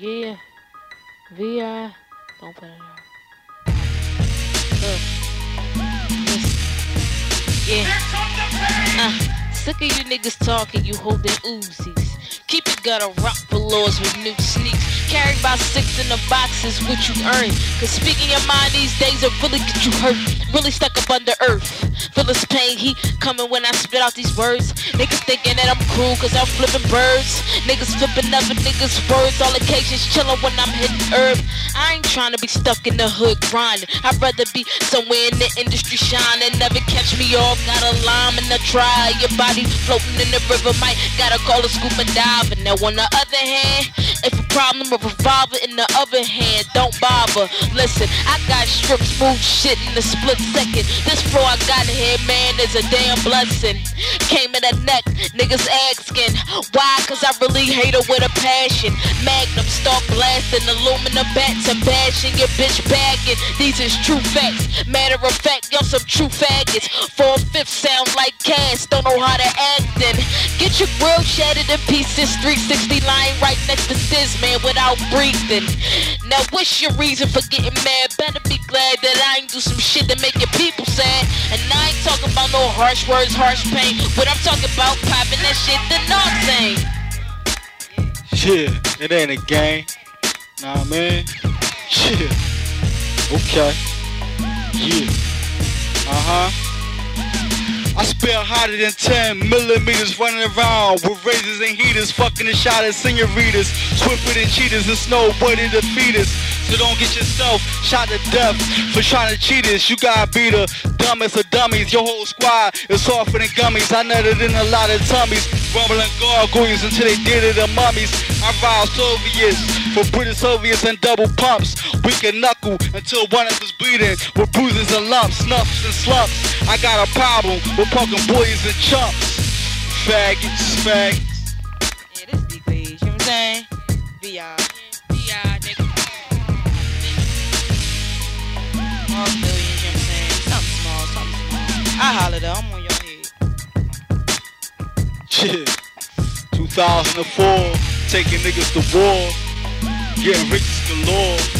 Yeah. VI. Don't put it out. Yeah. Uh, sick of you niggas talking, you holding Uzis. Keep it gutter rock belows with new sneaks. Carried by six in the boxes, what you earn. Cause speaking your mind these days will really get you hurt. Really stuck up under earth. Feel this pain, heat coming when I spit out these words. Niggas thinking that I'm cool cause I'm flipping birds. Niggas flipping other niggas' words. All occasions chilling when I'm hitting herb. I ain't trying to be stuck in the hood grinding. I'd rather be somewhere in the industry shining. Never catch me off, got a lime in the try. Your body floating in the river, might gotta call a scuba diver. Now on the other hand, if a problem, a revolver in the hand, don't bother. Listen, I got strip smooth shit in a split second. This floor I got here, man, is a damn blessing. Came in the neck, niggas asking why? Cause I really hate her with a passion. Magnum start blasting, aluminum bats and bashing your bitch bagging. These is true facts. Matter of fact, y'all some true faggots. Four fifths sound like cast, don't know how to act. Then get your grill shattered in pieces. 360 line right man, without breathing. Now, what's your reason for getting mad? Better be glad that I ain't do some shit that make your people sad. And I ain't talking about no harsh words, harsh pain. What I'm talking about, popping that shit, the nothing. Yeah, it ain't a game. Nah, man. Yeah. Okay. Yeah. Uh huh. I spit hotter than 10 millimeters running around with razors and heaters, fucking the shot at senoritas, swifter than cheaters and snowboarding the fetus. So don't get yourself shot to death for trying to cheat us. You gotta be the dumbest of dummies. Your whole squad is softer than gummies. I nutted in a lot of tummies, rumbling gargoyles until they did it to mummies. I ride Soviets for British Soviets and double pumps. We can knuckle until one of us bleeding with bruises and lumps, snuffs and slumps. I got a problem with punkin' boys and chumps. Faggots, faggots. Yeah, this D please, you know what I'm saying? VR. VR, nigga. Small millions, you know what I'm saying? Something small, something small. I holler though, I'm on your head. Shit. 2004, taking niggas to war, getting rich galore.